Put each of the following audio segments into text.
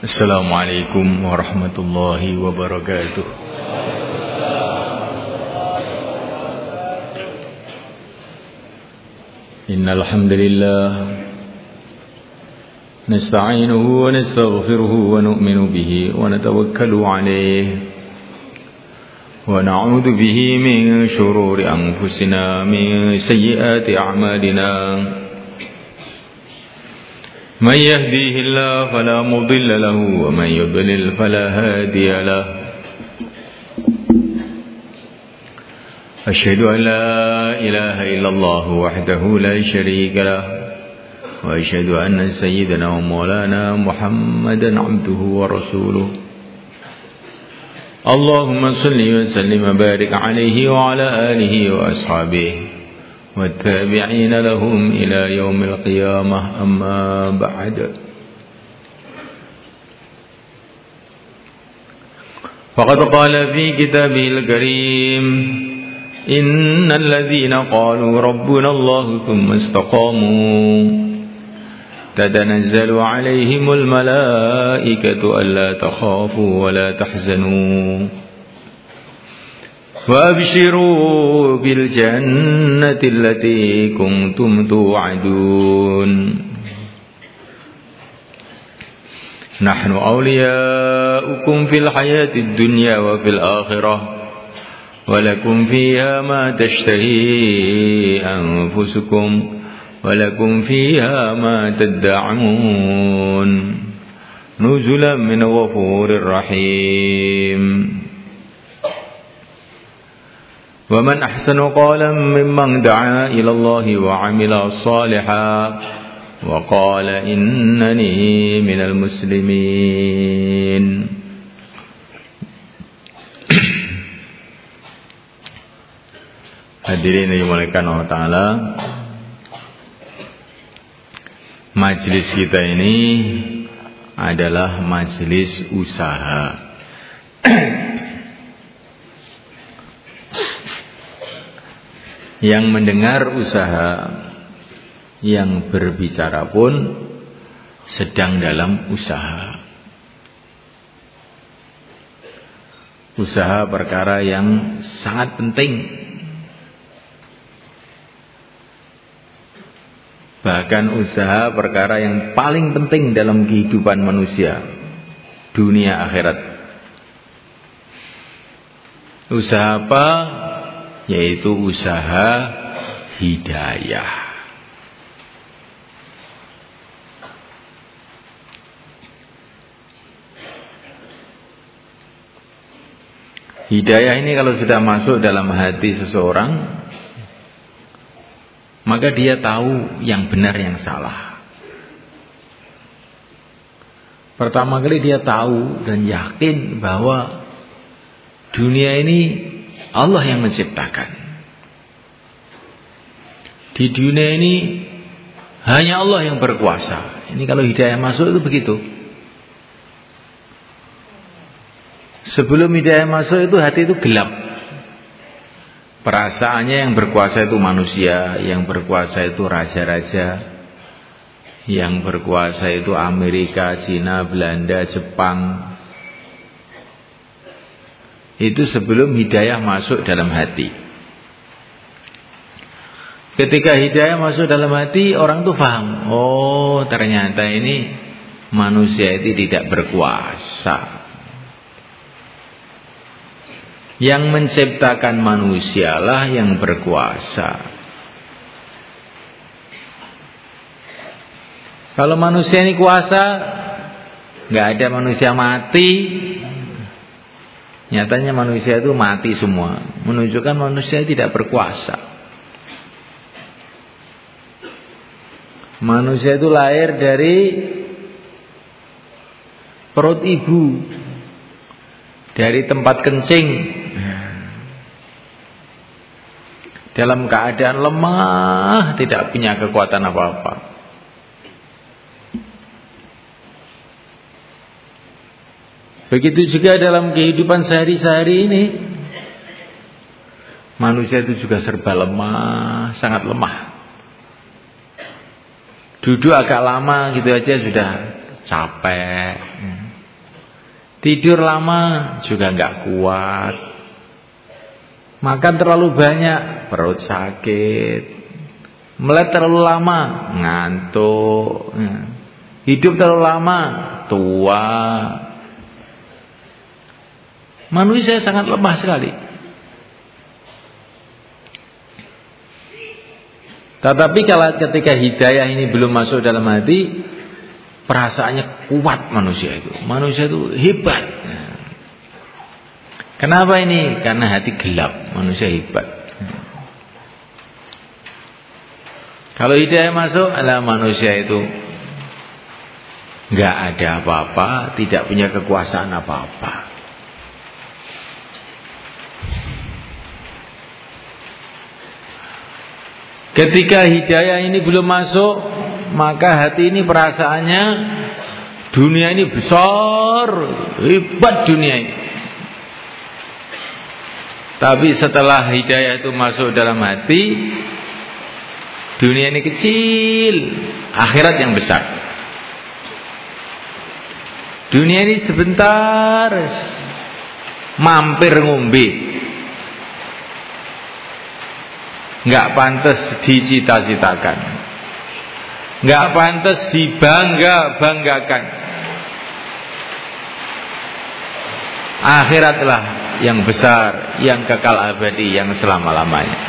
Assalamualaikum warahmatullahi wabarakatuh. Innal hamdalillah nasta'inuhu wa nastaghfiruhu wa nu'minu bihi wa natawakkalu alayhi ونعوذ به من شرور أنفسنا من سيئات أعمالنا من يهديه الله فلا مضل له ومن يضلل فلا هادي له. أشهد أن لا إله إلا الله وحده لا شريك له وأشهد أن سيدنا ومولانا محمدا عبده ورسوله. اللهم صل وسلم وبارك عليه وعلى آله وأصحابه. والتابعين لهم إلى يوم القيامة. أما بعد. فقد قال في كتابه الكريم إن الذين قالوا ربنا الله ثم استقاموا تتنزل عليهم الملائكة ألا تخافوا ولا تحزنوا. وأبشروا بالجنة التي كنتم توعدون. نحن أولياؤكم في الحياة الدنيا وفي الآخرة ولكم فيها ما تشتهي أنفسكم ولكم فيها ما تدعون نزلا من غفور رحيم. ومن أحسن قولا ممن دعا إلى الله وعمل صالحا وقال إنني من المسلمين Hadirin yang dimuliakan Allah Ta'ala Majelis kita ini adalah majelis usaha Yang mendengar usaha Yang berbicara pun sedang dalam usaha Usaha perkara yang sangat penting Bahkan usaha perkara yang paling penting dalam kehidupan manusia Dunia akhirat Usaha apa? Yaitu usaha hidayah Hidayah ini kalau sudah masuk dalam hati seseorang maka dia tahu yang benar yang salah. Pertama kali dia tahu dan yakin bahwa dunia ini Allah yang menciptakan. Di dunia ini hanya Allah yang berkuasa. Ini kalau hidayah masuk itu begitu. Sebelum hidayah masuk itu hati itu gelap. Perasaannya yang berkuasa itu manusia, yang berkuasa itu raja-raja, yang berkuasa itu Amerika, Cina, Belanda, Jepang. Itu sebelum hidayah masuk dalam hati. Ketika hidayah masuk dalam hati, orang tuh paham, oh ternyata ini manusia itu tidak berkuasa. Yang menciptakan manusialah yang berkuasa. Kalau manusia ini kuasa, nggak ada manusia mati. Nyatanya manusia itu mati semua, menunjukkan manusia tidak berkuasa. Manusia itu lahir dari perut ibu, dari tempat kencing, dalam keadaan lemah, tidak punya kekuatan apa-apa. Begitu juga dalam kehidupan sehari-hari ini. Manusia itu juga serba lemah, sangat lemah. Duduk agak lama gitu aja sudah capek. Tidur lama juga nggak kuat. Makan terlalu banyak, perut sakit. Melek terlalu lama, ngantuk. Hidup terlalu lama, tua. Manusia sangat lemah sekali. Tetapi kalau ketika hidayah ini belum masuk dalam hati, perasaannya kuat manusia itu. Manusia itu hebat. Kenapa ini? Karena hati gelap, manusia hebat. Kalau hidayah masuk adalah manusia itu nggak ada apa-apa, tidak punya kekuasaan apa-apa. Ketika hidayah ini belum masuk, maka hati ini perasaannya dunia ini besar, hebat dunia ini. Tapi setelah hidayah itu masuk dalam hati, dunia ini kecil, akhirat yang besar. Dunia ini sebentar mampir ngombe. Nggak pantas dicita-citakan nggak pantas dibangga-banggakan. Akhiratlah yang besar, yang kekal abadi, yang selama-lamanya.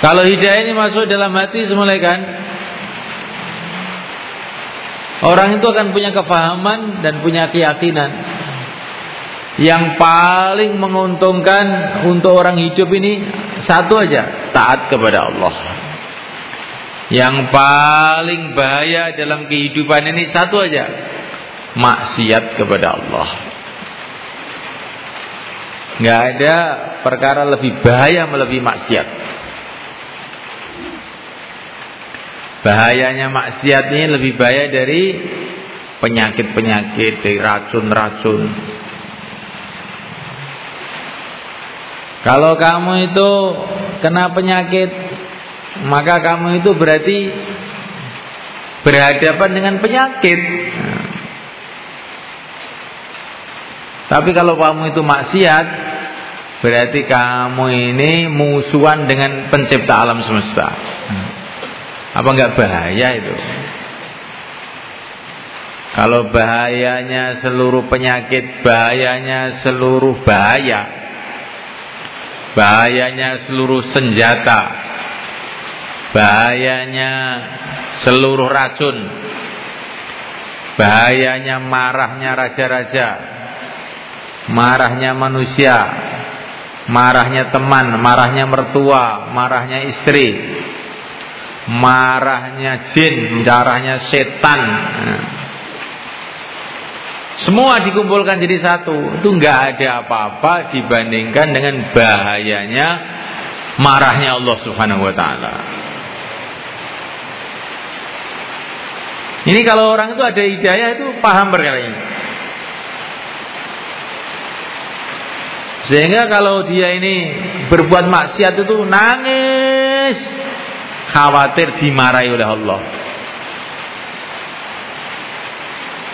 Kalau hidayah ini masuk dalam hati semula kan Orang itu akan punya kefahaman dan punya keyakinan Yang paling menguntungkan untuk orang hidup ini satu aja, taat kepada Allah. Yang paling bahaya dalam kehidupan ini satu aja, maksiat kepada Allah. Nggak ada perkara lebih bahaya melebihi maksiat. Bahayanya maksiat ini lebih bahaya dari penyakit-penyakit, dari racun-racun, Kalau kamu itu kena penyakit, maka kamu itu berarti berhadapan dengan penyakit. Tapi kalau kamu itu maksiat, berarti kamu ini musuhan dengan pencipta alam semesta. Apa enggak bahaya itu? Kalau bahayanya seluruh penyakit, bahayanya seluruh bahaya, bahayanya seluruh senjata, bahayanya seluruh racun, bahayanya marahnya raja-raja, marahnya manusia, marahnya teman, marahnya mertua, marahnya istri, marahnya jin, marahnya setan. Semua dikumpulkan jadi satu. Itu nggak ada apa-apa dibandingkan dengan bahayanya marahnya Allah Subhanahu wa taala. Ini kalau orang itu ada hidayah itu paham perkara ini. Sehingga kalau dia ini berbuat maksiat itu nangis, khawatir dimarahi oleh Allah.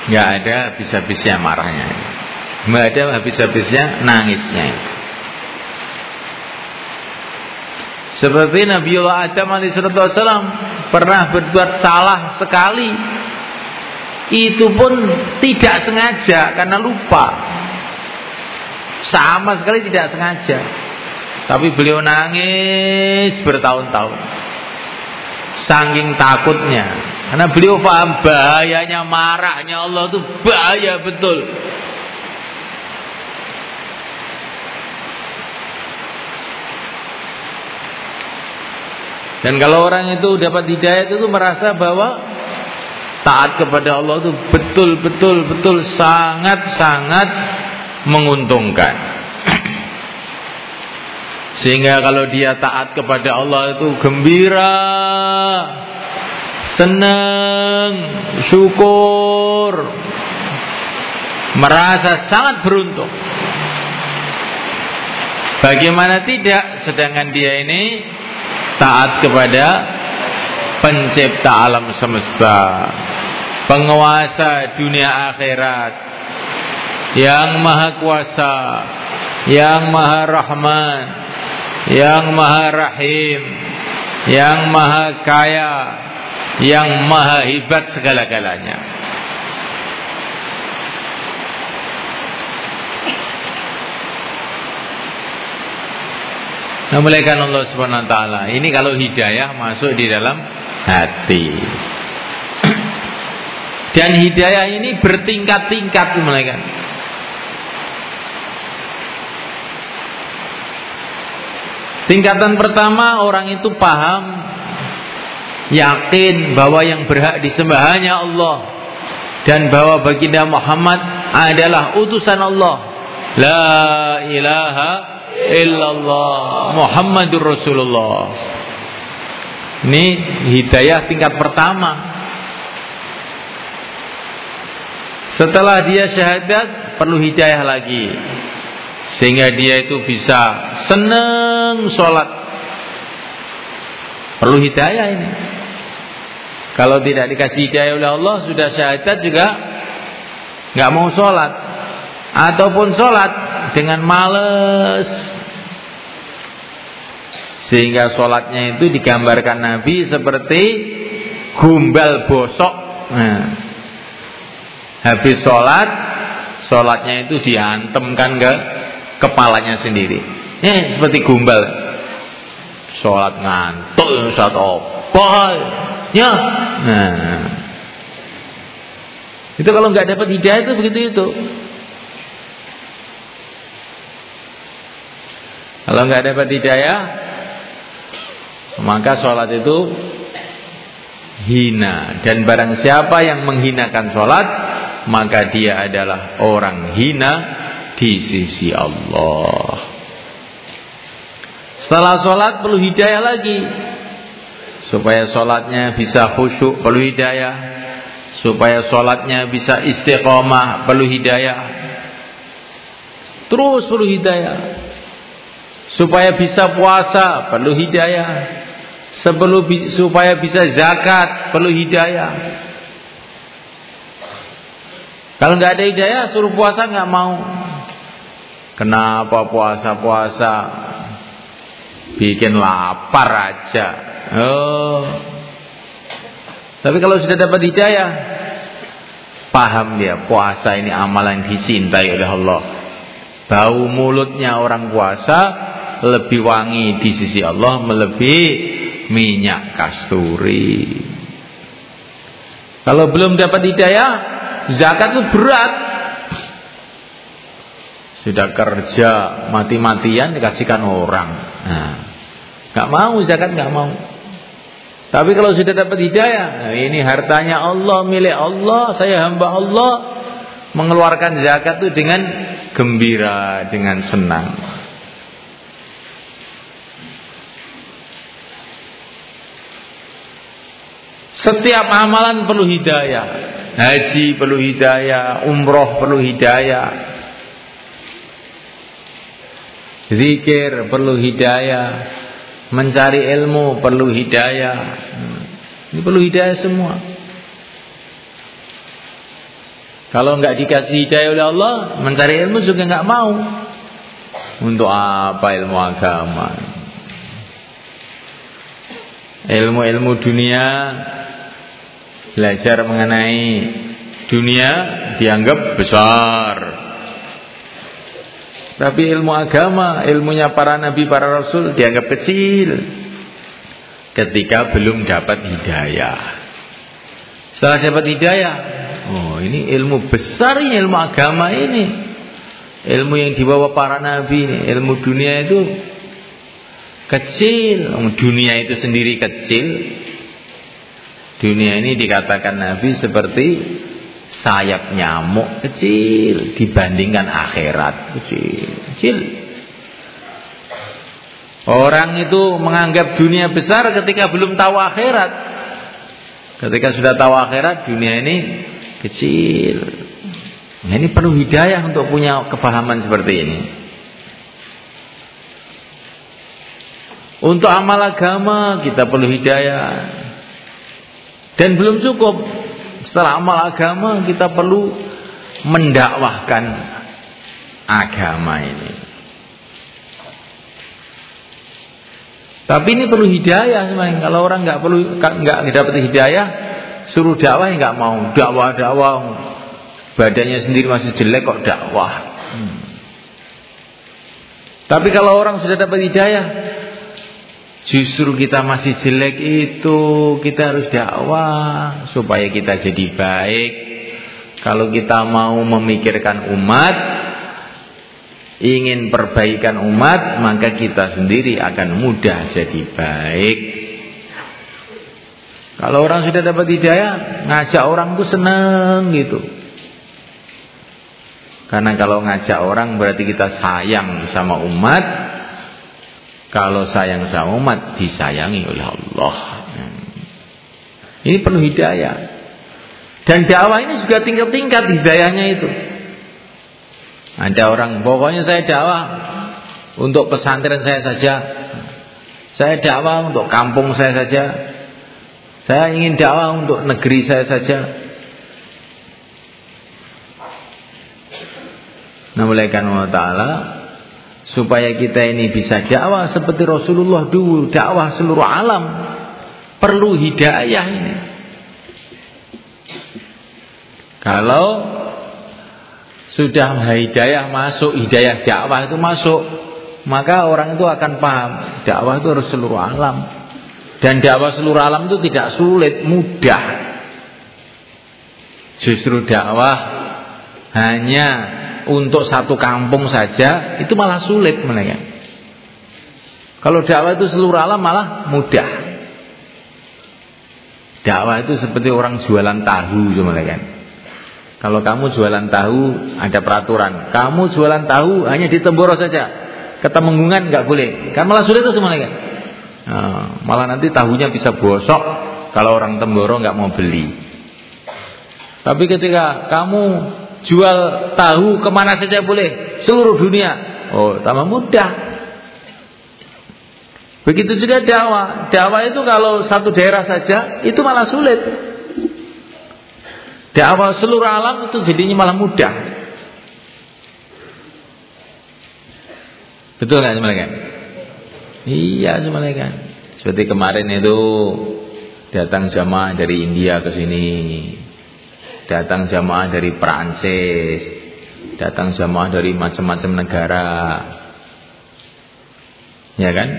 Nggak ada habis-habisnya marahnya. Nggak ada habis-habisnya nangisnya. Seperti Nabi Allah Adam alaihissalam pernah berbuat salah sekali. Itu pun tidak sengaja karena lupa. Sama sekali tidak sengaja. Tapi beliau nangis bertahun-tahun. Saking takutnya karena beliau paham bahayanya marahnya Allah itu bahaya betul. Dan kalau orang itu dapat hidayah itu merasa bahwa taat kepada Allah itu betul betul betul sangat sangat menguntungkan. Sehingga kalau dia taat kepada Allah itu gembira, senang, syukur, merasa sangat beruntung. Bagaimana tidak? Sedangkan dia ini taat kepada pencipta alam semesta, penguasa dunia akhirat, yang maha kuasa, yang maha rahman, yang maha rahim, yang maha kaya, yang maha hebat segala-galanya. Memuliakan Allah Subhanahu wa taala. Ini kalau hidayah masuk di dalam hati. Dan hidayah ini bertingkat-tingkat memuliakan. Tingkatan pertama orang itu paham yakin bahwa yang berhak disembah hanya Allah dan bahwa baginda Muhammad adalah utusan Allah. La ilaha illallah Muhammadur Rasulullah. Ini hidayah tingkat pertama. Setelah dia syahadat perlu hidayah lagi. Sehingga dia itu bisa senang sholat. Perlu hidayah ini. Kalau tidak dikasih hidayah oleh Allah sudah syahadat juga nggak mau sholat. Ataupun sholat dengan males. Sehingga sholatnya itu digambarkan Nabi seperti gumbal bosok. Nah, habis sholat sholatnya itu diantemkan ke kepalanya sendiri. Eh seperti gumbal. Sholat ngantuk sholat opal ya nah itu kalau nggak dapat hidayah itu begitu itu Kalau nggak dapat hidayah, maka sholat itu hina. Dan barang siapa yang menghinakan sholat, maka dia adalah orang hina di sisi Allah. Setelah sholat perlu hidayah lagi. Supaya sholatnya bisa khusyuk perlu hidayah. Supaya sholatnya bisa istiqomah perlu hidayah. Terus perlu hidayah. Supaya bisa puasa perlu hidayah. Sebelum supaya bisa zakat perlu hidayah. Kalau nggak ada hidayah suruh puasa nggak mau. Kenapa puasa-puasa bikin lapar aja. Oh. Tapi kalau sudah dapat hidayah paham dia puasa ini amalan dicintai oleh Allah. Bau mulutnya orang puasa lebih wangi di sisi Allah melebihi minyak kasturi. Kalau belum dapat hidayah, zakat itu berat. Sudah kerja mati-matian dikasihkan orang. Nah, gak mau zakat gak mau. Tapi kalau sudah dapat hidayah, nah ini hartanya Allah, milik Allah, saya hamba Allah, mengeluarkan zakat itu dengan gembira, dengan senang. Setiap amalan perlu hidayah. Haji perlu hidayah, umroh perlu hidayah. Zikir perlu hidayah, mencari ilmu perlu hidayah. Ini perlu hidayah semua. Kalau nggak dikasih hidayah oleh Allah, mencari ilmu juga nggak mau. Untuk apa ilmu agama? Ilmu-ilmu dunia belajar mengenai dunia dianggap besar. Tapi ilmu agama, ilmunya para nabi, para rasul dianggap kecil ketika belum dapat hidayah. Setelah dapat hidayah, oh ini ilmu besar ini ilmu agama ini. Ilmu yang dibawa para nabi ini, ilmu dunia itu kecil, dunia itu sendiri kecil, Dunia ini dikatakan Nabi seperti sayap nyamuk kecil dibandingkan akhirat kecil. Kecil. Orang itu menganggap dunia besar ketika belum tahu akhirat. Ketika sudah tahu akhirat, dunia ini kecil. Nah, ini perlu hidayah untuk punya kepahaman seperti ini. Untuk amal agama kita perlu hidayah. Dan belum cukup. Setelah amal agama kita perlu mendakwahkan agama ini. Tapi ini perlu hidayah sebenarnya. Kalau orang nggak perlu nggak dapat hidayah, suruh dakwah nggak mau. Dakwah dakwah badannya sendiri masih jelek kok dakwah. Hmm. Tapi kalau orang sudah dapat hidayah, justru kita masih jelek itu kita harus dakwah supaya kita jadi baik. Kalau kita mau memikirkan umat, ingin perbaikan umat, maka kita sendiri akan mudah jadi baik. Kalau orang sudah dapat hidayah, ngajak orang tuh seneng gitu. Karena kalau ngajak orang berarti kita sayang sama umat. Kalau sayang sama umat disayangi oleh Allah. Ini penuh hidayah. Dan dakwah ini juga tingkat-tingkat hidayahnya itu. Ada orang pokoknya saya dakwah untuk pesantren saya saja. Saya dakwah untuk kampung saya saja. Saya ingin dakwah untuk negeri saya saja. Nah, oleh karena taala supaya kita ini bisa dakwah seperti Rasulullah dulu, dakwah seluruh alam perlu hidayah ini. Kalau sudah hidayah masuk, hidayah dakwah itu masuk, maka orang itu akan paham dakwah itu harus seluruh alam. Dan dakwah seluruh alam itu tidak sulit, mudah. Justru dakwah hanya untuk satu kampung saja itu malah sulit mereka. Kalau dakwah itu seluruh alam malah mudah. Dakwah itu seperti orang jualan tahu cuma kan. Kalau kamu jualan tahu ada peraturan. Kamu jualan tahu hanya di Temboro saja. Ke Temenggungan nggak boleh. Kan malah sulit itu semuanya malah nanti tahunya bisa bosok kalau orang Temboro nggak mau beli. Tapi ketika kamu jual tahu ke mana saja boleh, seluruh dunia. Oh, tambah mudah. Begitu juga dakwah. Dakwah itu kalau satu daerah saja itu malah sulit. Dakwah seluruh alam itu jadinya malah mudah. Betul nggak semuanya? Iya semuanya. Seperti kemarin itu datang jamaah dari India ke sini, datang jamaah dari Perancis, datang jamaah dari macam-macam negara, ya kan?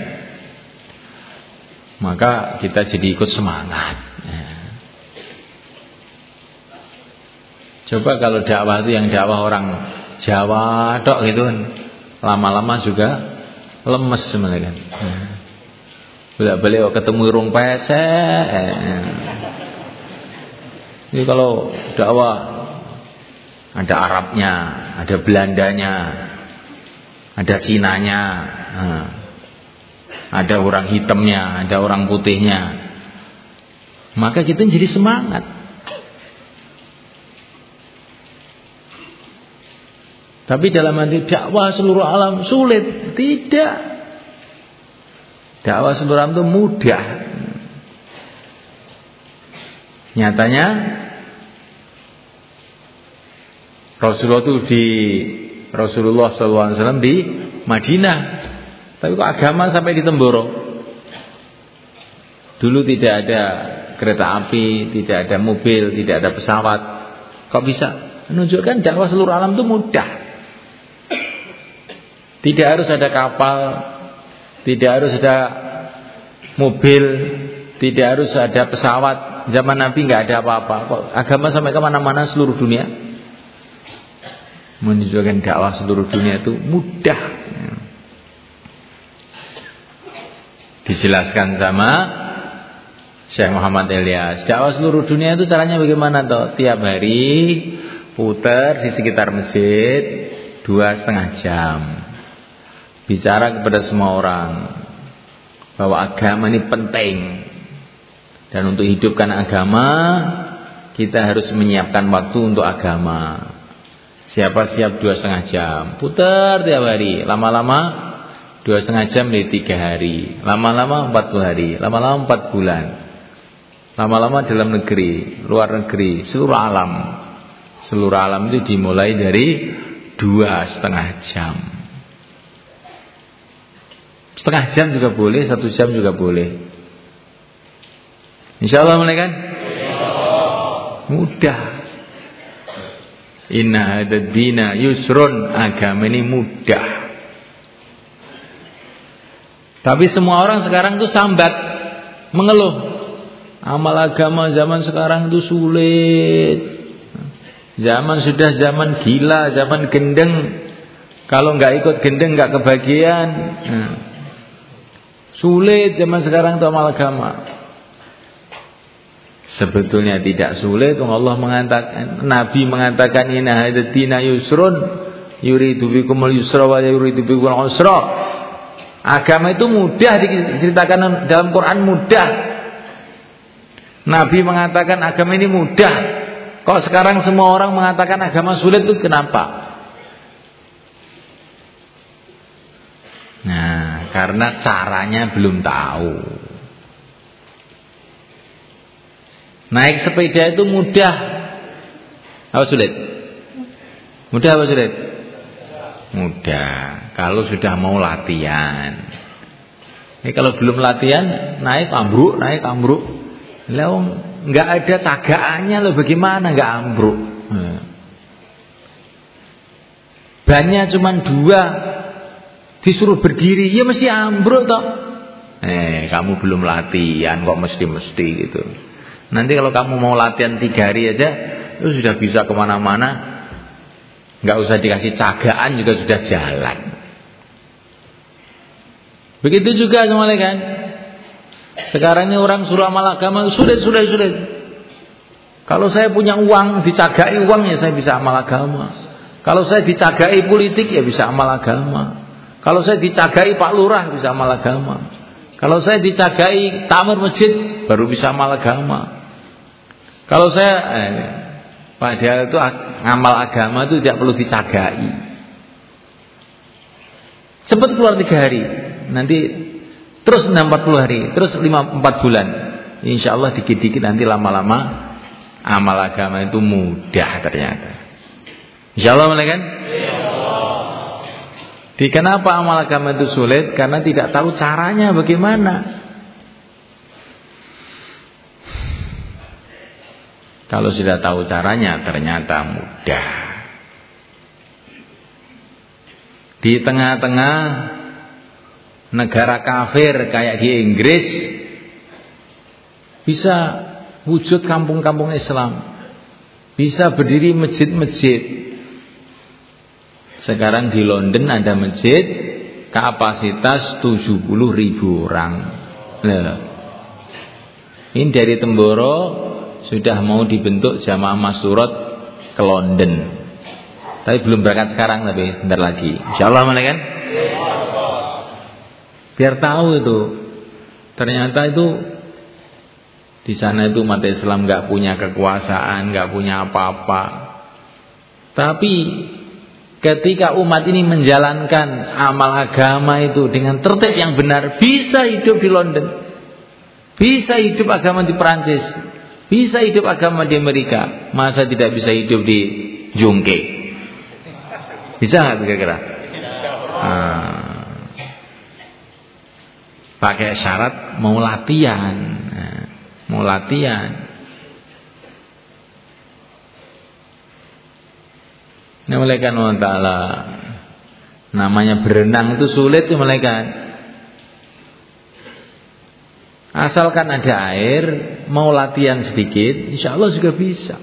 Maka kita jadi ikut semangat. Ya. Coba kalau dakwah itu yang dakwah orang Jawa tok gitu kan. Lama-lama juga lemes sebenarnya kan. Bolak balik ketemu rung pesek. Ini kalau dakwah ada Arabnya, ada Belandanya, ada Cinanya, ada orang hitamnya, ada orang putihnya. Maka kita jadi semangat. Tapi dalam arti dakwah seluruh alam sulit. Tidak. Dakwah seluruh alam itu mudah. Nyatanya Rasulullah itu di Rasulullah SAW di Madinah. Tapi kok agama sampai di Temboro? Dulu tidak ada kereta api, tidak ada mobil, tidak ada pesawat. Kok bisa? Menunjukkan dakwah seluruh alam itu mudah. Tidak harus ada kapal, tidak harus ada mobil, tidak harus ada pesawat. Zaman Nabi nggak ada apa-apa. Agama sampai ke mana-mana seluruh dunia. Menunjukkan dakwah seluruh dunia itu mudah. Dijelaskan sama Syekh Muhammad Elias. Dakwah seluruh dunia itu caranya bagaimana toh? Tiap hari putar di sekitar masjid dua setengah jam bicara kepada semua orang bahwa agama ini penting dan untuk hidupkan agama kita harus menyiapkan waktu untuk agama siapa siap dua setengah jam putar tiap hari lama-lama dua setengah jam di tiga hari lama-lama empat puluh hari lama-lama empat bulan Lama-lama dalam negeri, luar negeri, seluruh alam. Seluruh alam itu dimulai dari dua setengah jam. Setengah jam juga boleh, satu jam juga boleh. Insya Allah mulai kan? Mudah. Inna hadad dina yusrun agama ini mudah. Tapi semua orang sekarang tuh sambat, mengeluh. Amal agama zaman sekarang itu sulit. Zaman sudah zaman gila, zaman gendeng. Kalau nggak ikut gendeng nggak kebagian. Nah. Sulit zaman sekarang itu amal agama. Sebetulnya tidak sulit. Allah mengatakan, Nabi mengatakan inna hadatina yusrun yuridu bikumul yusra wa yuridu usra. Agama itu mudah diceritakan dalam Quran mudah. Nabi mengatakan agama ini mudah. Kok sekarang semua orang mengatakan agama sulit itu kenapa? Nah, karena caranya belum tahu. Naik sepeda itu mudah. Apa sulit? Mudah apa sulit? Mudah. Kalau sudah mau latihan. Ini kalau belum latihan, naik ambruk, naik ambruk. Lah nggak ada cagaannya loh bagaimana nggak ambruk? Hmm. Banyak cuma dua disuruh berdiri ya mesti ambruk toh. Eh kamu belum latihan kok mesti-mesti gitu. Nanti kalau kamu mau latihan tiga hari aja itu sudah bisa ke mana-mana. Nggak usah dikasih cagaan juga sudah jalan. Begitu juga semuanya kan. Sekarang ini orang suruh amal agama sulit, sulit, sulit. Kalau saya punya uang, dicagai uang ya saya bisa amal agama. Kalau saya dicagai politik ya bisa amal agama. Kalau saya dicagai Pak Lurah bisa amal agama. Kalau saya dicagai tamir masjid baru bisa amal agama. Kalau saya eh, padahal itu amal agama itu tidak perlu dicagai. Cepat keluar tiga hari, nanti Terus 40 hari, terus 5, 4 bulan. Insya Allah dikit-dikit nanti lama-lama amal agama itu mudah ternyata. Insya Allah kan? Di kenapa amal agama itu sulit? Karena tidak tahu caranya bagaimana. Kalau sudah tahu caranya ternyata mudah. Di tengah-tengah negara kafir kayak di Inggris bisa wujud kampung-kampung Islam. Bisa berdiri masjid-masjid. Sekarang di London ada masjid kapasitas 70 ribu orang. Nah, ini dari Temboro sudah mau dibentuk jamaah masyurot ke London. Tapi belum berangkat sekarang tapi bentar lagi. Insyaallah mana kan? Biar tahu itu. Ternyata itu di sana itu umat Islam nggak punya kekuasaan, nggak punya apa-apa. Tapi ketika umat ini menjalankan amal agama itu dengan tertib yang benar, bisa hidup di London. Bisa hidup agama di Perancis. Bisa hidup agama di Amerika. Masa tidak bisa hidup di Jungke? Bisa nggak kira-kira? Nah, pakai syarat mau latihan mau latihan Nah, Allah Ta'ala namanya berenang itu sulit ya. Asalkan ada air, mau latihan sedikit, insya Allah juga bisa.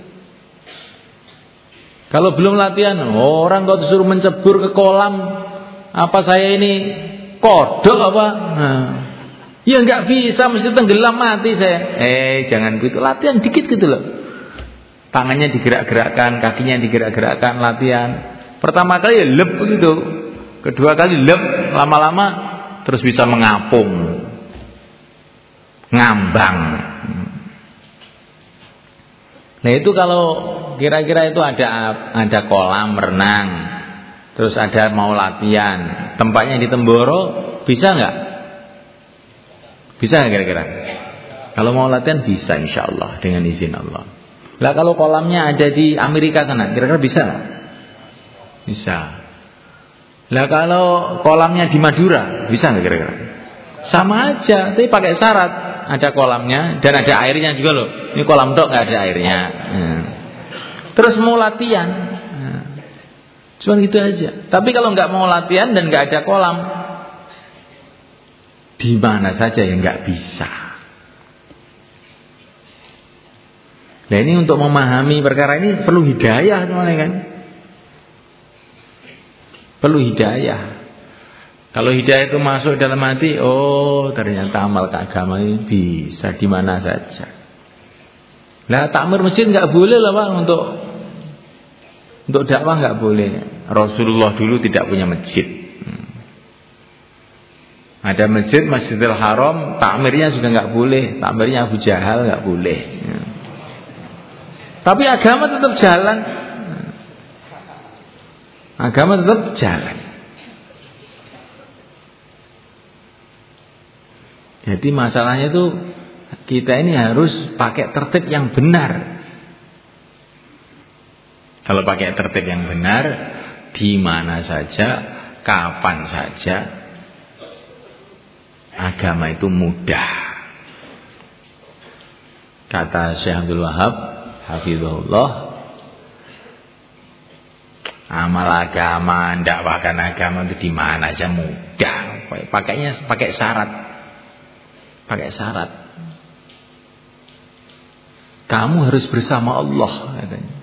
Kalau belum latihan, orang kau disuruh mencebur ke kolam, apa saya ini kodok apa? Nah, Ya nggak bisa, mesti tenggelam mati saya. Eh, jangan begitu. Latihan dikit gitu loh. Tangannya digerak-gerakkan, kakinya digerak-gerakkan, latihan. Pertama kali ya lep begitu. Kedua kali lep, lama-lama terus bisa mengapung. Ngambang. Nah itu kalau kira-kira itu ada ada kolam renang, terus ada mau latihan, tempatnya di Temboro, bisa nggak? Bisa nggak kira-kira? Kalau mau latihan bisa insya Allah dengan izin Allah. Lah kalau kolamnya ada di Amerika sana, kira-kira bisa nggak? Bisa. Lah kalau kolamnya di Madura, bisa nggak kira-kira? Sama aja, tapi pakai syarat ada kolamnya dan ada airnya juga loh. Ini kolam dok nggak ada airnya. Hmm. Terus mau latihan, hmm. cuma gitu aja. Tapi kalau nggak mau latihan dan nggak ada kolam, di mana saja yang nggak bisa. Nah ini untuk memahami perkara ini perlu hidayah semuanya kan. Perlu hidayah. Kalau hidayah itu masuk dalam hati, oh ternyata amal keagamaan ini bisa di mana saja. Nah takmir masjid nggak boleh lah pak untuk untuk dakwah nggak boleh. Rasulullah dulu tidak punya masjid. Hmm. Ada masjid Masjidil Haram, takmirnya juga nggak boleh, takmirnya Abu Jahal nggak boleh. Hmm. Tapi agama tetap jalan. Agama tetap jalan. Jadi masalahnya itu kita ini harus pakai tertib yang benar. Kalau pakai tertib yang benar, di mana saja, kapan saja, agama itu mudah. Kata Syekh Abdul Wahab, hafizahullah amal agama dakwahkan agama itu di mana aja mudah pakainya pakai syarat pakai syarat kamu harus bersama Allah katanya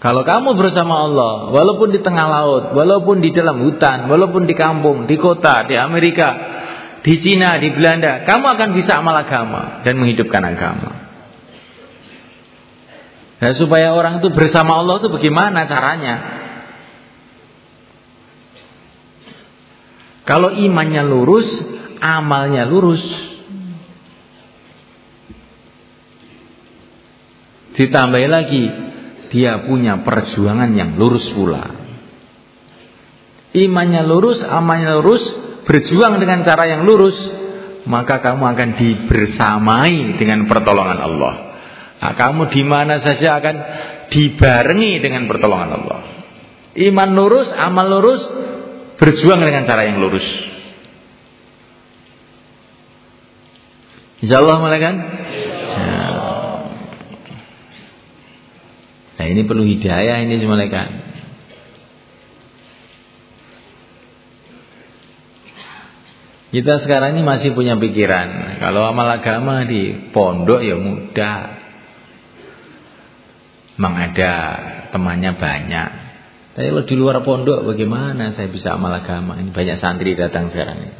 Kalau kamu bersama Allah, walaupun di tengah laut, walaupun di dalam hutan, walaupun di kampung, di kota, di Amerika, di Cina, di Belanda, kamu akan bisa amal agama dan menghidupkan agama. Nah, supaya orang itu bersama Allah itu bagaimana caranya? Kalau imannya lurus, amalnya lurus. Ditambah lagi, dia punya perjuangan yang lurus pula. Imannya lurus, amalnya lurus, berjuang dengan cara yang lurus, maka kamu akan dibersamai dengan pertolongan Allah. Nah, kamu di mana saja akan dibarengi dengan pertolongan Allah. Iman lurus, amal lurus, berjuang dengan cara yang lurus. Insya Allah mulai kan? Nah ini perlu hidayah ini semua kan. Kita sekarang ini masih punya pikiran Kalau amal agama di pondok ya mudah Memang ada temannya banyak Tapi kalau di luar pondok bagaimana saya bisa amal agama Ini banyak santri datang sekarang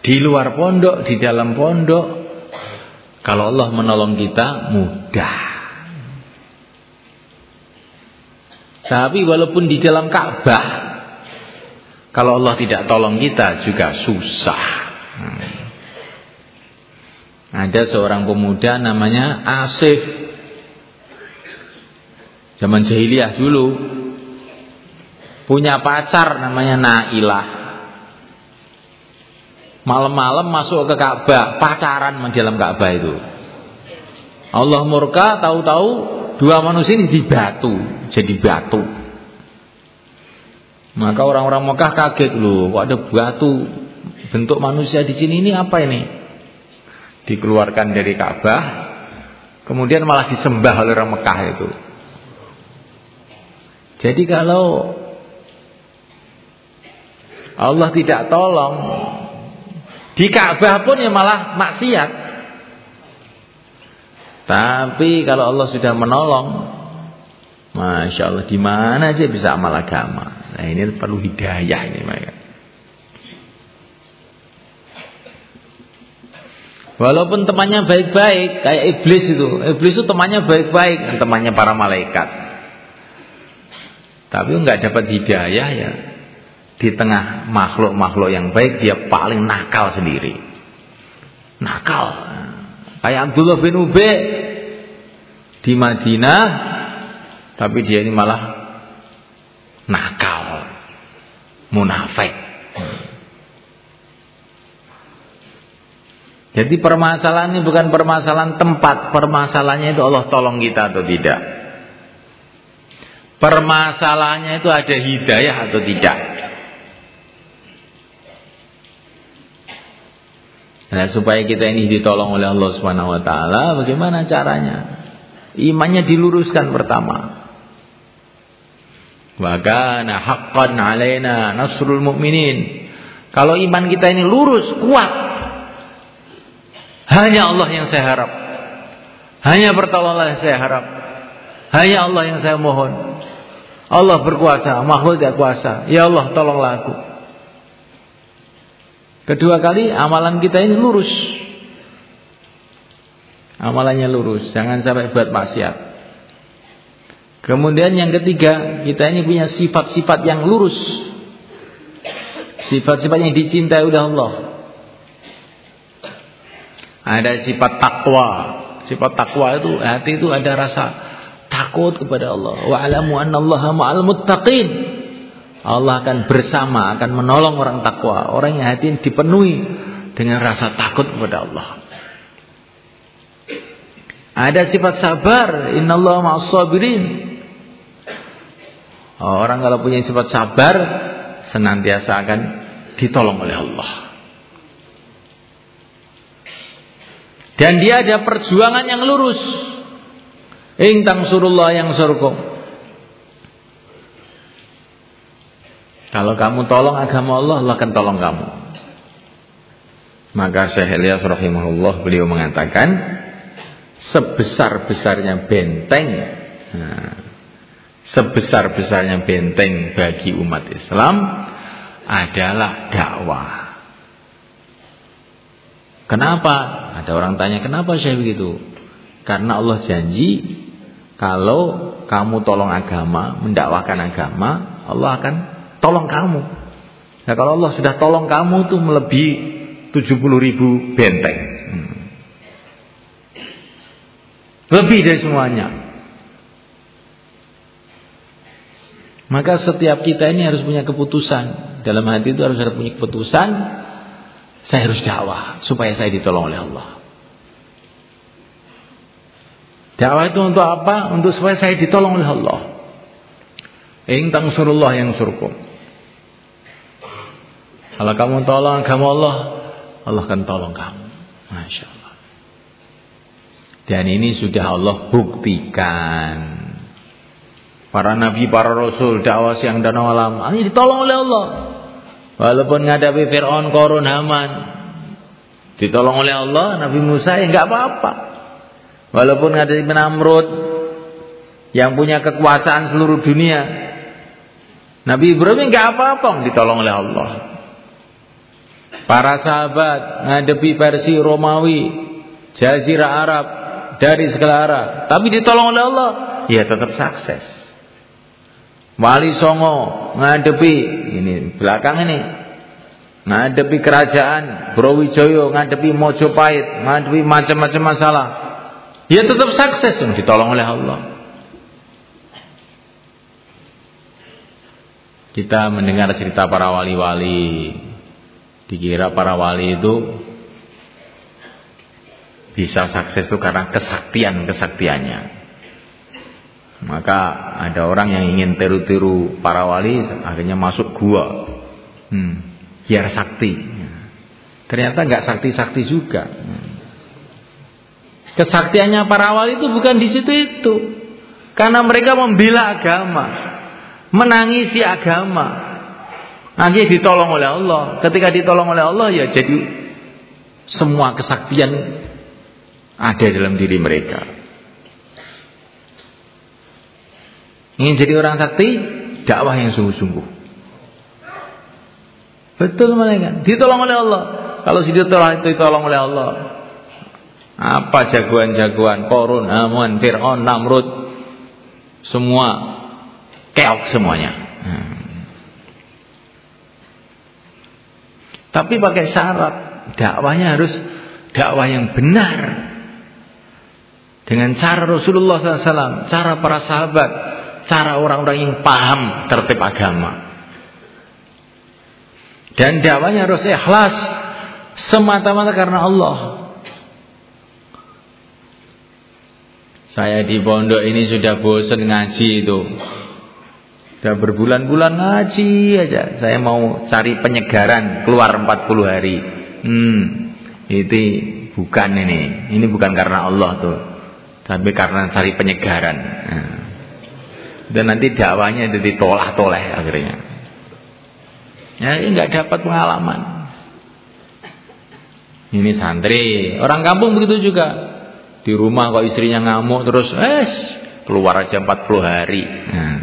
Di luar pondok, di dalam pondok Kalau Allah menolong kita mudah Tapi walaupun di dalam Ka'bah kalau Allah tidak tolong kita juga susah. Hmm. Ada seorang pemuda namanya Asif. Zaman jahiliyah dulu. Punya pacar namanya Nailah. Malam-malam masuk ke Ka'bah, pacaran di dalam Ka'bah itu. Allah murka, tahu-tahu dua manusia ini dibatu, jadi batu. Maka orang-orang Mekah kaget loh, kok ada batu bentuk manusia di sini ini apa ini? Dikeluarkan dari Ka'bah, kemudian malah disembah oleh orang Mekah itu. Jadi kalau Allah tidak tolong di Ka'bah pun ya malah maksiat. Tapi kalau Allah sudah menolong, masya Allah di mana aja bisa amal agama. Nah ini perlu hidayah ini mereka. Walaupun temannya baik-baik, kayak iblis itu. Iblis itu temannya baik-baik, temannya para malaikat. Tapi nggak dapat hidayah ya di tengah makhluk-makhluk yang baik dia paling nakal sendiri. Nakal. Kayak Abdullah bin Ubay di Madinah tapi dia ini malah nakal. Munafik. Jadi permasalahan ini bukan permasalahan tempat, permasalahannya itu Allah tolong kita atau tidak. Permasalahannya itu ada hidayah atau tidak. Nah, supaya kita ini ditolong oleh Allah Subhanahu wa taala, bagaimana caranya? Imannya diluruskan pertama. Wa haqqan alaina nasrul mu'minin. Kalau iman kita ini lurus, kuat, hanya Allah yang saya harap. Hanya pertolongan saya harap. Hanya Allah yang saya mohon. Allah berkuasa, makhluk tidak kuasa. Ya Allah, tolonglah aku. Kedua kali amalan kita ini lurus. Amalannya lurus, jangan sampai buat maksiat. Kemudian yang ketiga, kita ini punya sifat-sifat yang lurus. Sifat-sifat yang dicintai oleh Allah. Ada sifat takwa. Sifat takwa itu hati itu ada rasa takut kepada Allah. Wa alamu annallaha ma'al muttaqin. Allah akan bersama, akan menolong orang takwa, orang yang hati dipenuhi dengan rasa takut kepada Allah. Ada sifat sabar, innallaha ma'as sabirin. Orang kalau punya sifat sabar senantiasa akan ditolong oleh Allah. Dan dia ada perjuangan yang lurus. Intang surullah yang surkum. Kalau kamu tolong agama Allah, Allah akan tolong kamu. Maka Syekh Ilyas rahimahullah beliau mengatakan sebesar-besarnya benteng nah, sebesar-besarnya benteng bagi umat Islam adalah dakwah. Kenapa? Ada orang tanya, kenapa saya begitu? Karena Allah janji kalau kamu tolong agama, mendakwakan agama, Allah akan tolong kamu. Nah kalau Allah sudah tolong kamu itu melebihi 70 ribu benteng. Hmm. Lebih dari semuanya. Maka setiap kita ini harus punya keputusan. Dalam hati itu harus ada punya keputusan saya harus dakwah supaya saya ditolong oleh Allah. Dakwah itu untuk apa? Untuk supaya saya ditolong oleh Allah. In surullah yang surkum. Kalau kamu tolong kamu Allah, Allah akan tolong kamu. Masya Allah. Dan ini sudah Allah buktikan. Para nabi, para rasul, dakwah siang dan malam, ini ditolong oleh Allah. Walaupun ngadapi Fir'aun, Korun, Haman. Ditolong oleh Allah, Nabi Musa ya nggak apa-apa. Walaupun ngadapi Namrud yang punya kekuasaan seluruh dunia. Nabi Ibrahim nggak apa-apa, ditolong oleh Allah. Para sahabat ngadepi versi Romawi, Jazirah Arab dari segala arah, tapi ditolong oleh Allah, ya tetap sukses. Wali Songo ngadepi ini belakang ini ngadepi kerajaan Brawijaya, ngadepi Mojopahit, ngadepi macam-macam masalah. Ya tetap sukses ditolong oleh Allah. Kita mendengar cerita para wali-wali Dikira para wali itu Bisa sukses itu karena kesaktian-kesaktiannya maka ada orang yang ingin tiru-tiru para wali akhirnya masuk gua. Hmm, biar sakti. Ternyata nggak sakti-sakti juga. Hmm. Kesaktiannya para wali itu bukan di situ itu. Karena mereka membela agama, menangisi agama. Akhirnya ditolong oleh Allah. Ketika ditolong oleh Allah ya jadi semua kesaktian ada dalam diri mereka. Ingin jadi orang sakti, dakwah yang sungguh-sungguh. Betul malaikat, ditolong oleh Allah. Kalau si ditolong itu ditolong oleh Allah. Apa jagoan-jagoan Korun, Amun, Fir'aun, Namrud Semua keok semuanya hmm. Tapi pakai syarat Dakwahnya harus dakwah yang benar Dengan cara Rasulullah SAW Cara para sahabat cara orang-orang yang paham tertib agama. Dan dakwanya harus ikhlas semata-mata karena Allah. Saya di pondok ini sudah bosan ngaji itu. Sudah berbulan-bulan ngaji aja. Saya mau cari penyegaran keluar 40 hari. Hmm, itu bukan ini. Ini bukan karena Allah tuh. Tapi karena cari penyegaran. Nah. Dan nanti dakwanya jadi tolah-toleh akhirnya. Ya, ini nggak dapat pengalaman. Ini santri, orang kampung begitu juga. Di rumah kok istrinya ngamuk terus, eh keluar aja 40 hari. Nah,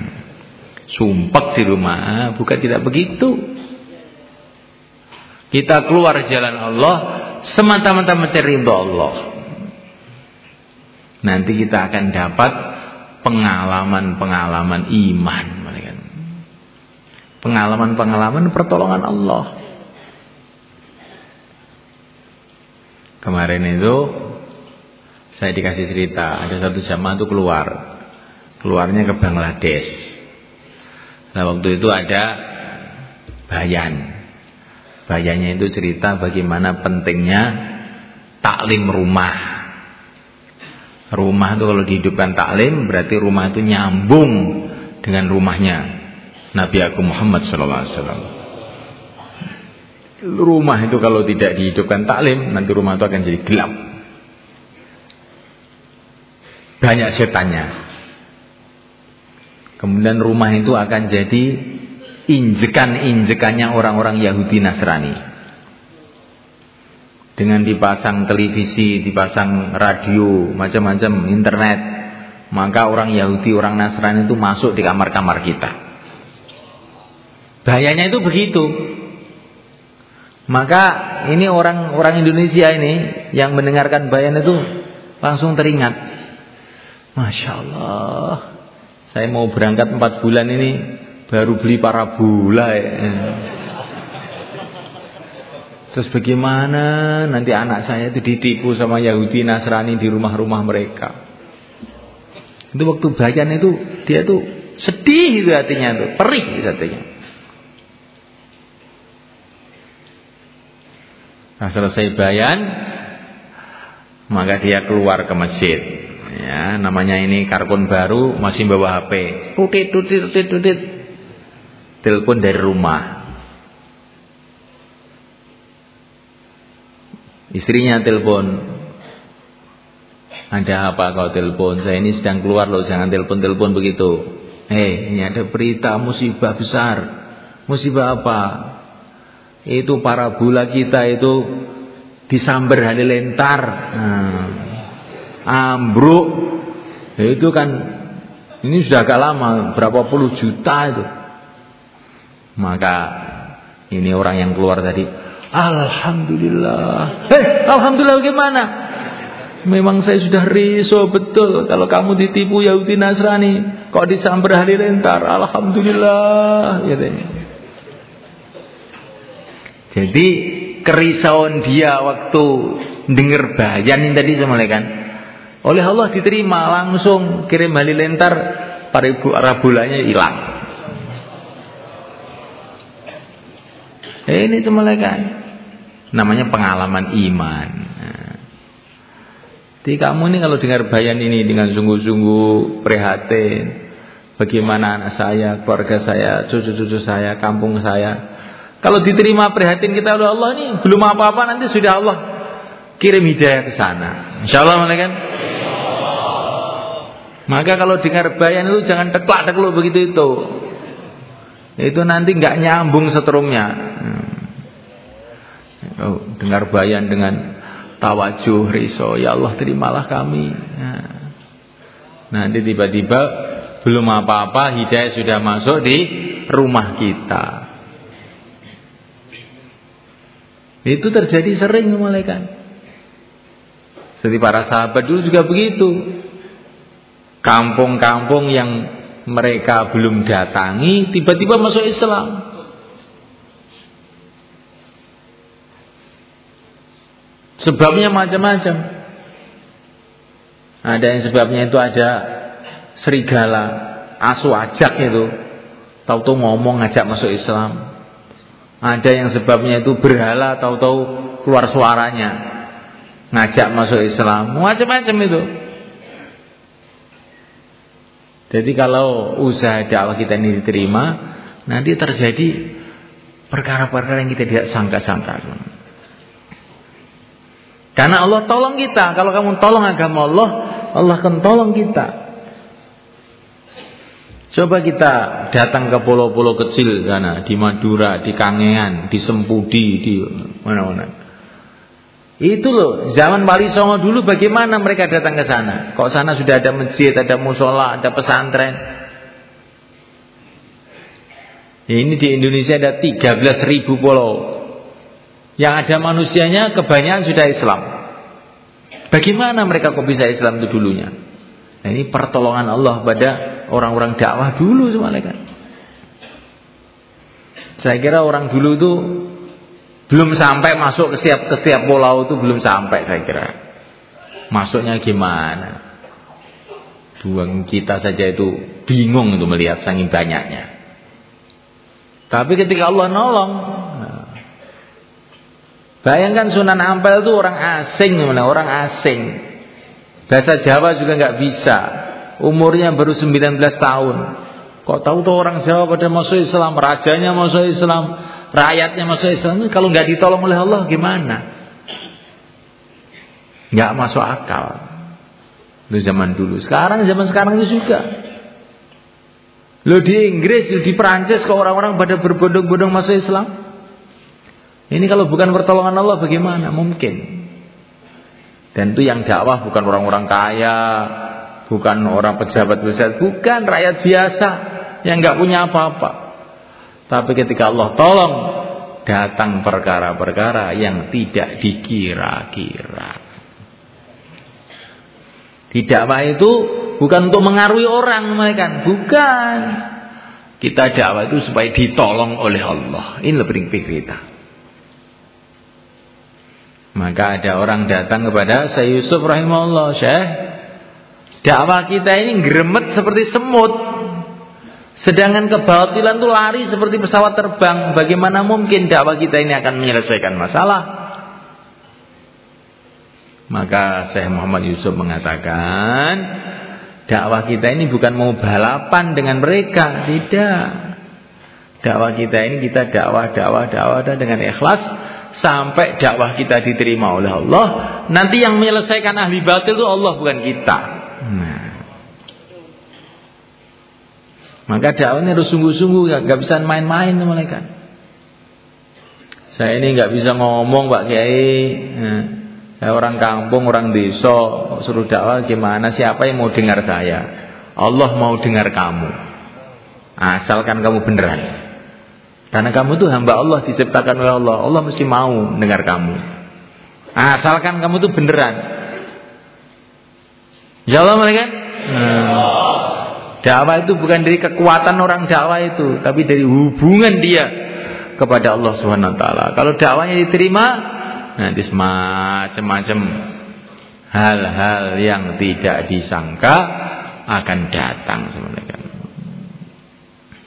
sumpek di rumah, bukan tidak begitu. Kita keluar jalan Allah semata-mata mencari ridho Allah. Nanti kita akan dapat pengalaman-pengalaman iman, pengalaman-pengalaman pertolongan Allah. Kemarin itu saya dikasih cerita, ada satu jamaah itu keluar. Keluarnya ke Bangladesh. Nah, waktu itu ada bayan. Bayannya itu cerita bagaimana pentingnya taklim rumah. Rumah itu kalau dihidupkan taklim berarti rumah itu nyambung dengan rumahnya Nabi Agung Muhammad SAW. Rumah itu kalau tidak dihidupkan taklim nanti rumah itu akan jadi gelap banyak setannya. Kemudian rumah itu akan jadi injekan-injekannya orang-orang Yahudi Nasrani. Dengan dipasang televisi, dipasang radio, macam-macam internet, maka orang Yahudi, orang Nasrani itu masuk di kamar-kamar kita. Bahayanya itu begitu. Maka ini orang-orang Indonesia ini yang mendengarkan bayan itu langsung teringat Masya Allah. Saya mau berangkat empat bulan ini Baru beli parabola ya. Terus bagaimana nanti anak saya itu ditipu sama Yahudi Nasrani di rumah-rumah mereka? Itu waktu bayan itu Dia tuh sedih itu hatinya tuh Perih hatinya. Nah selesai bayan Maka dia keluar ke masjid ya namanya ini karpun baru masih bawa HP tutit tutit tutit tutit telepon dari rumah. Istrinya telepon. Ada apa kau telepon? Saya ini sedang keluar loh jangan telepon telepon begitu. Eh hey, ini ada berita musibah besar. Musibah apa? Itu para bula kita itu disamber halilintar nah, ambruk. Ya itu kan ini sudah agak lama berapa puluh juta itu. Maka ini orang yang keluar tadi Alhamdulillah. Eh Alhamdulillah bagaimana? Memang saya sudah risau betul. Kalau kamu ditipu Yahudi Nasrani Kok disamber halilintar Alhamdulillah gitu. Jadi kerisauan dia waktu dengar bayan ini tadi sama kan oleh Allah diterima langsung kirim halilintar para ibu rabulanya hilang. Ini kan namanya pengalaman iman. Jadi kamu ini kalau dengar bayan ini dengan sungguh-sungguh prihatin, bagaimana anak saya, keluarga saya, cucu-cucu saya, kampung saya. Kalau diterima prihatin kita oleh Allah ini belum apa-apa nanti sudah Allah kirim hidayah ke sana. Insya Allah kan? Maka kalau dengar bayan itu jangan teklak tekluk begitu itu. Itu nanti nggak nyambung setrumnya. Hmm. Oh, dengar bayan dengan tawajuh riso, ya Allah terimalah kami. Nah, nanti tiba-tiba belum apa-apa hidayah sudah masuk di rumah kita. Itu terjadi sering malaikat. Seperti para sahabat dulu juga begitu kampung-kampung yang mereka belum datangi tiba-tiba masuk Islam. Sebabnya macam-macam. Ada yang sebabnya itu ada serigala, asu ajak itu. Tahu-tahu ngomong ngajak masuk Islam. Ada yang sebabnya itu berhala, tahu-tahu keluar suaranya. Ngajak masuk Islam. Macam-macam itu. Jadi kalau usaha dakwah kita ini diterima, nanti terjadi perkara-perkara yang kita tidak sangka-sangka. Karena Allah tolong kita. Kalau kamu tolong agama Allah, Allah akan tolong kita. Coba kita datang ke pulau-pulau kecil sana, di Madura, di Kangean, di Sempudi, di mana-mana. Itu loh, zaman Wali Songo dulu bagaimana mereka datang ke sana? Kok sana sudah ada masjid, ada musola, ada pesantren? Ini di Indonesia ada 13 ribu pulau. Yang ada manusianya kebanyakan sudah Islam. Bagaimana mereka kok bisa Islam itu dulunya? Nah, ini pertolongan Allah pada orang-orang dakwah dulu semuanya kan. Saya kira orang dulu itu belum sampai masuk ke setiap ke setiap pulau itu belum sampai saya kira. Masuknya gimana? Buang kita saja itu bingung itu melihat saking banyaknya. Tapi ketika Allah nolong, nah, bayangkan Sunan Ampel itu orang asing, orang asing. Bahasa Jawa juga nggak bisa umurnya baru 19 tahun. Kok tahu tuh orang Jawa pada masuk Islam, rajanya masuk Islam, rakyatnya masuk Islam. Kalau nggak ditolong oleh Allah gimana? Nggak masuk akal. Itu zaman dulu. Sekarang zaman sekarang itu juga. Lo di Inggris, di Perancis kok orang-orang pada berbondong-bondong masuk Islam? Ini kalau bukan pertolongan Allah bagaimana? Mungkin. Dan itu yang dakwah bukan orang-orang kaya, bukan orang pejabat-pejabat, bukan rakyat biasa yang nggak punya apa-apa. Tapi ketika Allah tolong, datang perkara-perkara yang tidak dikira-kira. Tidak apa itu bukan untuk mengaruhi orang mereka, bukan. Kita dakwah itu supaya ditolong oleh Allah. Ini lebih kita. Maka ada orang datang kepada Syekh Yusuf rahimahullah, Syekh, Dakwah kita ini gremet seperti semut. Sedangkan kebatilan itu lari seperti pesawat terbang. Bagaimana mungkin dakwah kita ini akan menyelesaikan masalah? Maka Syekh Muhammad Yusuf mengatakan, dakwah kita ini bukan mau balapan dengan mereka, tidak. Dakwah kita ini kita dakwah, dakwah, dakwah dengan ikhlas sampai dakwah kita diterima oleh Allah. Nanti yang menyelesaikan ahli batil itu Allah bukan kita. Nah. Maka dakwahnya harus sungguh-sungguh, ya, gak bisa main-main mereka. Saya ini nggak bisa ngomong Pak Kiai. Saya orang kampung, orang desa, suruh dakwah gimana? Siapa yang mau dengar saya? Allah mau dengar kamu. Asalkan kamu beneran. Karena kamu itu hamba Allah diciptakan oleh Allah. Allah mesti mau dengar kamu. Asalkan kamu itu beneran. Insyaallah mereka. Nah, dakwah itu bukan dari kekuatan orang dakwah itu, tapi dari hubungan dia kepada Allah Subhanahu wa taala. Kalau dakwahnya diterima, nanti semacam-macam hal-hal yang tidak disangka akan datang sebenarnya.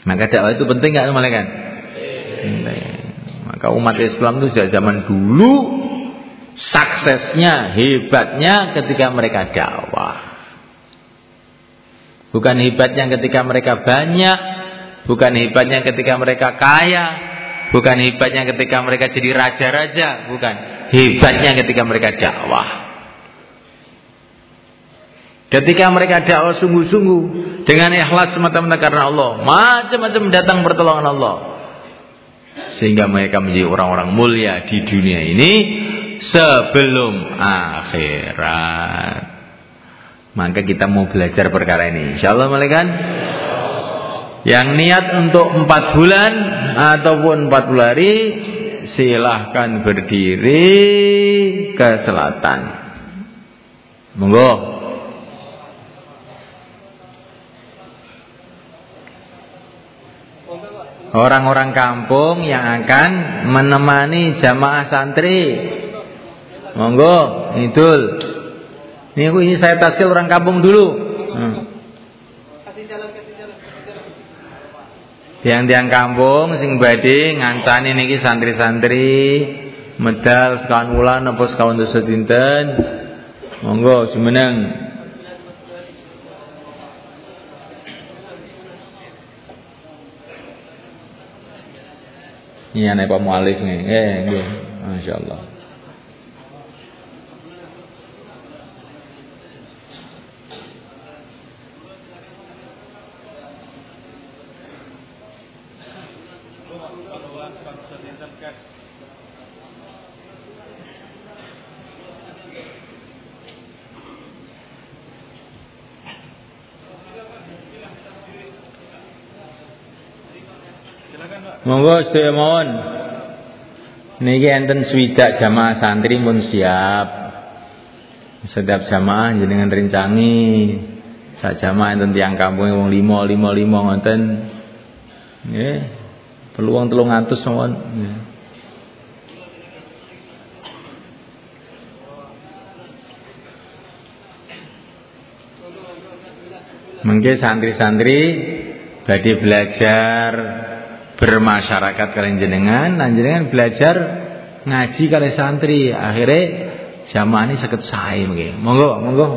Maka dakwah itu penting enggak sebenarnya? Maka umat Islam itu sejak zaman dulu suksesnya, hebatnya ketika mereka dakwah. Bukan hebatnya ketika mereka banyak, bukan hebatnya ketika mereka kaya, bukan hebatnya ketika mereka jadi raja-raja, bukan. Hebatnya ketika mereka dakwah. Ketika mereka dakwah sungguh-sungguh dengan ikhlas semata-mata karena Allah, macam-macam datang pertolongan Allah. Sehingga mereka menjadi orang-orang mulia di dunia ini sebelum akhirat. Maka kita mau belajar perkara ini. Insya Allah malaikat. Yang niat untuk empat bulan ataupun empat puluh hari silahkan berdiri ke selatan. Monggo. Orang-orang kampung yang akan menemani jamaah santri. Monggo, idul. Ini aku ini saya taskil orang kampung dulu. Yang Tiang-tiang kampung sing badhe ngancani niki santri-santri medal sekawan wulan apa sekawan dosa dinten. Monggo jumeneng. Ini aneh Pak Mualif nih. Eh nggih. Masyaallah. Monggo sedaya mawon. Niki enten swidak jamaah santri pun siap. Setiap jamaah jenengan rencangi sak jamaah enten tiang kampung wong limo limo limo ngoten. Nggih. Peluang 300 mawon. Nggih. Mungkin santri-santri badhe belajar bermasyarakat kalian jenengan dan jenengan belajar ngaji kalian santri. Akhirnya jamaah ini sakit sae mungkin. Monggo monggo.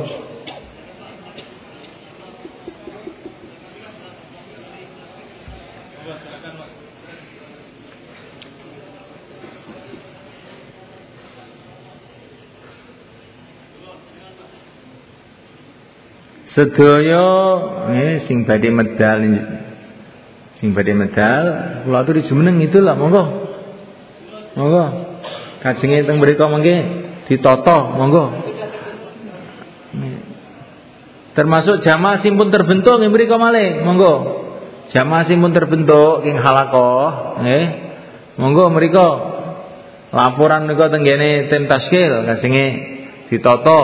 Sedaya nggih sing badhe medal Sing badhe medal, kula aturi jumeneng itulah monggo. Monggo. Kajenge teng mriku mangke ditata, monggo. Termasuk jamaah simpun terbentuk nggih mriku malih, monggo. Jamaah simpun terbentuk ing halakoh, nggih. Monggo mriku laporan niku teng kene tim taskil kajenge ditata.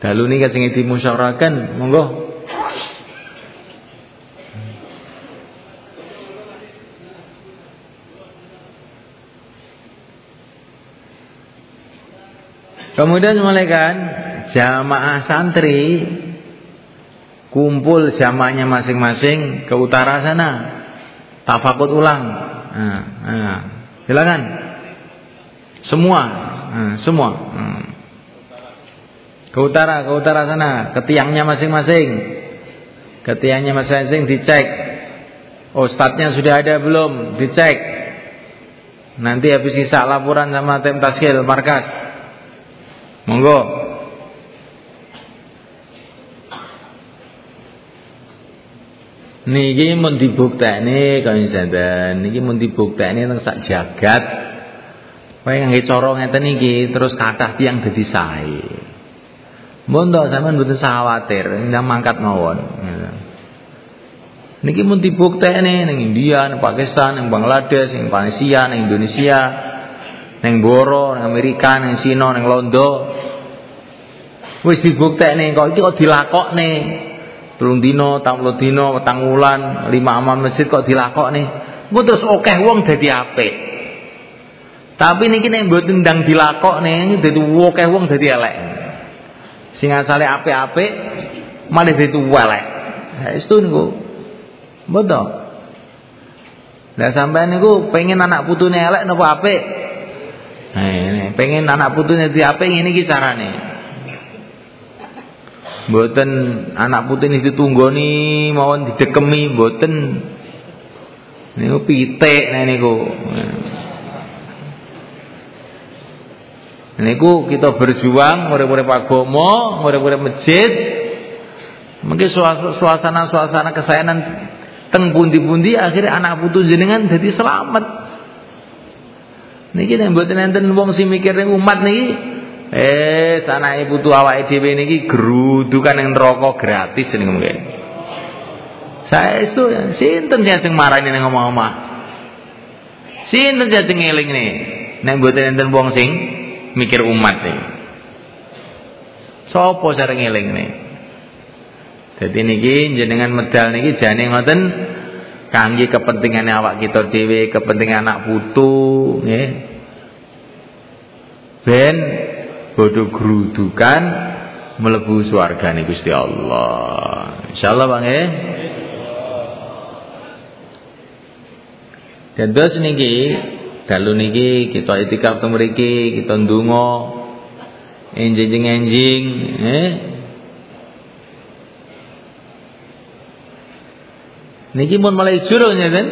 Dalu niki kajenge dimusyawarahaken, monggo. Kemudian mulai kan jamaah santri kumpul jamaahnya masing-masing ke utara sana. Tafakut ulang. Nah, nah. Silakan. Semua, nah, semua. Nah. Ke utara, ke utara sana, ke tiangnya masing-masing. Ke tiangnya masing-masing dicek. Ustadznya sudah ada belum? Dicek. Nanti habis sisa laporan sama tim taskil markas Monggo. Niki mun dibuktekne kaya sinten, niki mun dibuktekne teng sak jagat. Kowe ngangge cara ngeten iki terus kathah tiyang dadi sae. Mun tok sampean mboten usah khawatir, ndang mangkat mawon. Niki mun dibuktekne ning India, ning Pakistan, ning Bangladesh, ning Malaysia, ning Indonesia, Neng Boro, neng Amerika, neng Sino, neng Londo. Wis dibuktekne kok iki kok dilakokne. Telung dino, tang dino, petang wulan, lima amal masjid kok dilakokne. Engko terus akeh wong dadi apik. Tapi niki nek mboten ndang dilakokne, dadi akeh wong dadi elek. Sing asale apik-apik malah dadi itu niku. Betul. Lah sampean niku pengen anak putune elek napa apik? Nah, ini pengen anak putunya apa ini ki carane. Mboten anak putu ini ditunggoni mawon didekemi mboten. Niku pitik nah niku. Niku kita berjuang urip-urip agama, urip-urip masjid. Mungkin suasana-suasana kesayangan teng pundi-pundi akhirnya anak putu jenengan jadi selamat. Niki nek mboten enten wong sing mikire umat niki eh sanake putu awake dhewe niki gerudukan ning neraka gratis niku mungkin. Saya itu sinten sing marani ning omah-omah. Sinten sing nih. Nek mboten enten wong sing mikir umat niki. Sareng ngeling nih. Jadi niki jenengan medal niki jane ngoten kangge kepentingan awak kita dhewe, kepentingan anak putu, nggih. Ben bodho grudukan mlebu swargane Gusti Allah. Insyaallah Bang nggih. Dados niki dalu niki kita itikaf teng mriki, kita ndonga enjing-enjing, eh Niki mun mulai juru kan?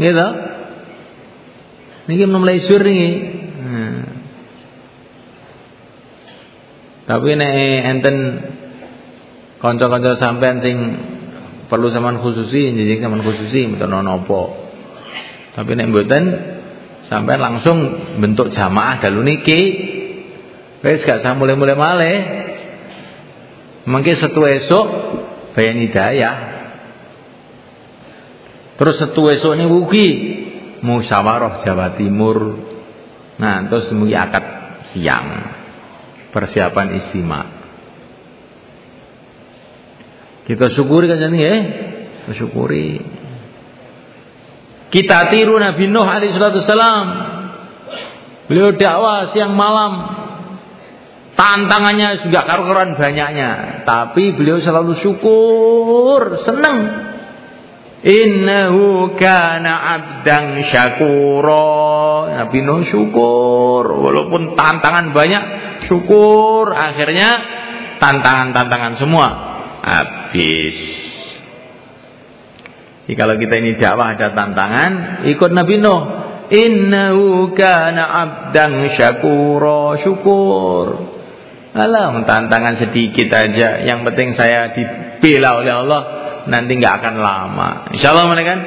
Gitu. Niki mulai sur niki. Nah. Tapi nek enten kanca-kanca sampean sing perlu sampean khususi, njejeng sampean khususi mboten napa. Tapi nek mboten sampean langsung bentuk jamaah dalu niki. Wis gak usah mulai-mulai malih. Mungkin setu esok bayan hidayah. Terus setu esok ini wugi musyawarah Jawa Timur. Nah, terus mungkin akad siang persiapan istimewa. Kita syukuri kan jadi ya, kita syukuri. Kita tiru Nabi Nuh alaihi salam. Beliau dakwah siang malam. Tantangannya juga karuan banyaknya, tapi beliau selalu syukur, senang Innahu kana abdan syakura. Nabi Nuh syukur walaupun tantangan banyak syukur akhirnya tantangan-tantangan semua habis. Jadi kalau kita ini dakwah ada tantangan, ikut Nabi Nuh. Innahu kana abdan syakura. Syukur. Alah, tantangan sedikit aja. Yang penting saya dibela oleh Allah nanti nggak akan lama. Insya Allah mana kan?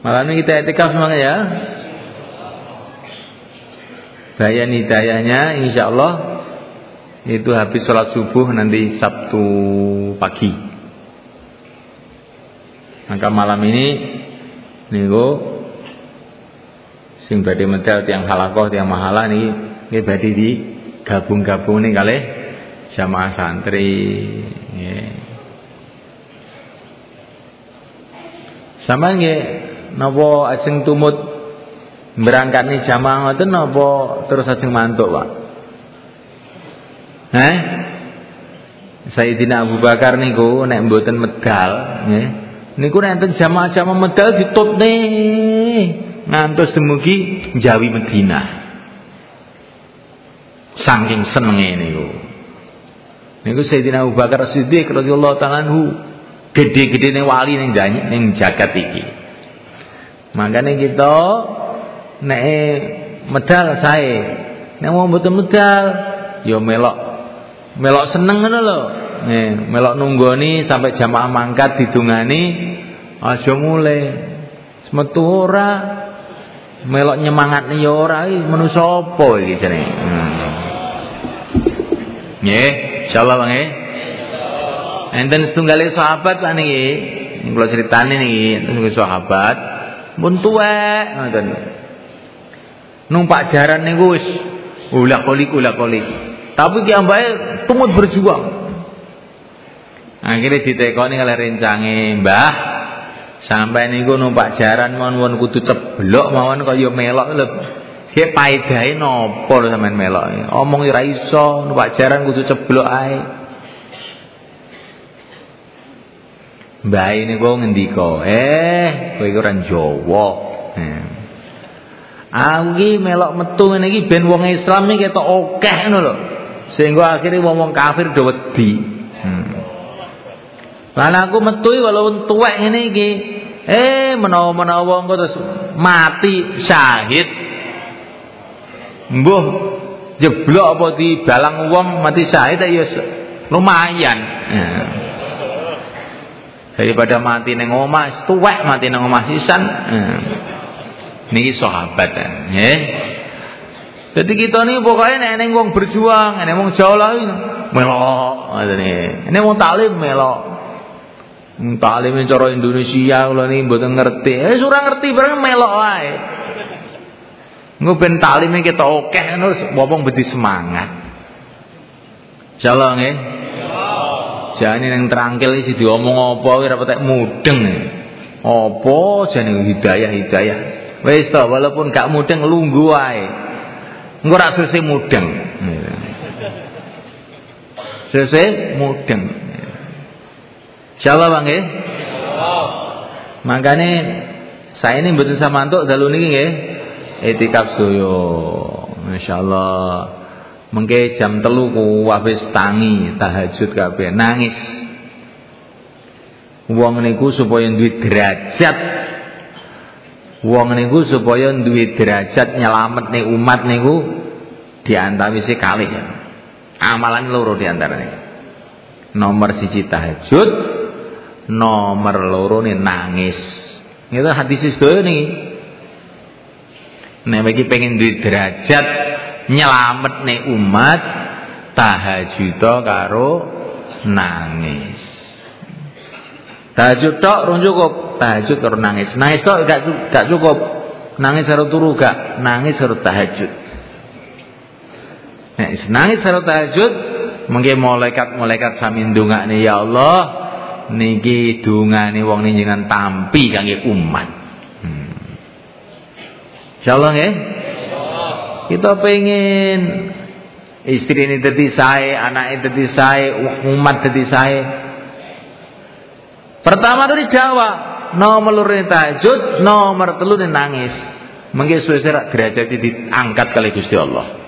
Malam ini kita etikaf semuanya ya. Bayan hidayahnya insya Allah itu habis sholat subuh nanti Sabtu pagi. Maka malam ini niku sing badhe medal tiang halakoh tiang mahala nih nggih badhe di gabung-gabung nih kali jamaah santri. Sama nggih napa ajeng tumut berangkat nih jamaah ngoten napa terus ajeng mantuk, Pak? Heh? Sayyidina Abu Bakar niku nek mboten medal nggih. Niku nek enten jamaah-jamaah medal ditutne ngantos dumugi Jawi Madinah. Saking senenge niku. Niku Sayyidina Abu Bakar Siddiq radhiyallahu taala anhu gede-gedene wali ning ning jagat iki. Makanya kita nek medal sae. Nek mau mboten medal ya melok melok seneng ngono lho. Nih, melok nunggoni sampai jamaah mangkat didungani aja mulai. Semetu ora melok nyemangat ya ora iki menungso apa iki jenenge. Hmm. Insyaallah Bang nggih. Enten setunggale sahabat lah niki. Kula critani niki, enten sahabat pun tuwek. Numpak jaran niku wis ulak-kolik ulak-kolik. Tapi ki ambake tumut berjuang. Akhirnya ditekoni oleh rencange, Mbah, sampai niku numpak jaran mawon kudu ceblok mawon kaya melok lho. Ki paedahe napa sampean melok? Omong ora iso, numpak jaran kudu ceblok ae. Mbah ini kok ngendika, "Eh, kowe iku ora Jawa." Eh. Aku melok metu ngene iki ben wong Islam iki ketok akeh ngono lho. Sehingga akhirnya wong-wong kafir do wedi. Hmm. Lan aku metu walaupun tuwek ngene iki, eh menawa-menawa engko terus mati syahid. Mbuh jeblok apa di balang wong mati syahid ya lumayan. Daripada mati neng omah, tuwek mati neng omah sisan. Hmm. Niki sahabat nggih. Jadi kita nih pokoknya nek neng wong berjuang, nek wong jauh lah melok iki. Nek wong taklim melok. Taklim cara Indonesia kula niki mboten ngerti. Eh ora ngerti bareng melok wae. Engko ben taklime kita akeh ngono wong bedi semangat. Insyaallah nggih. Jane nang terangkil iki diomong apa ora petek mudeng. Apa jane hidayah-hidayah. Wis to walaupun gak mudeng lungguh wae. Engko ora sese mudeng. Sese mudeng. Insyaallah Bang nggih. Makane saya ini mboten samantuk dalu niki nggih. Etikaf sedaya. Masyaallah. Mengke jam telu ku wis tangi tahajud kabeh nangis. wong niku supaya duwe derajat wong niku supaya duwe derajat nyelametne umat niku diantawisi kalih amalan loro di antaranya nomor siji tahajud nomor loro nih nangis itu hadis sedaya nih nek bagi pengen duwe derajat nyelametne umat tahajud karo nangis Tahajud tok rung cukup, tahajud karo nangis. Nangis tok gak gak cukup. Nangis karo turu gak, nangis karo tahajud. Nek nangis karo tahajud, mengke malaikat-malaikat sami ndongakne ya Allah, niki dungane wong jenengan tampi kangge umat. Insyaallah nggih. Kita pengen istri ini dadi sae, anak dadi sae, umat dadi sae. Pertama tadi Jawa, nomor loro tahajud, nomor telu nangis. Mengki suwe derajat diangkat kali Gusti Allah.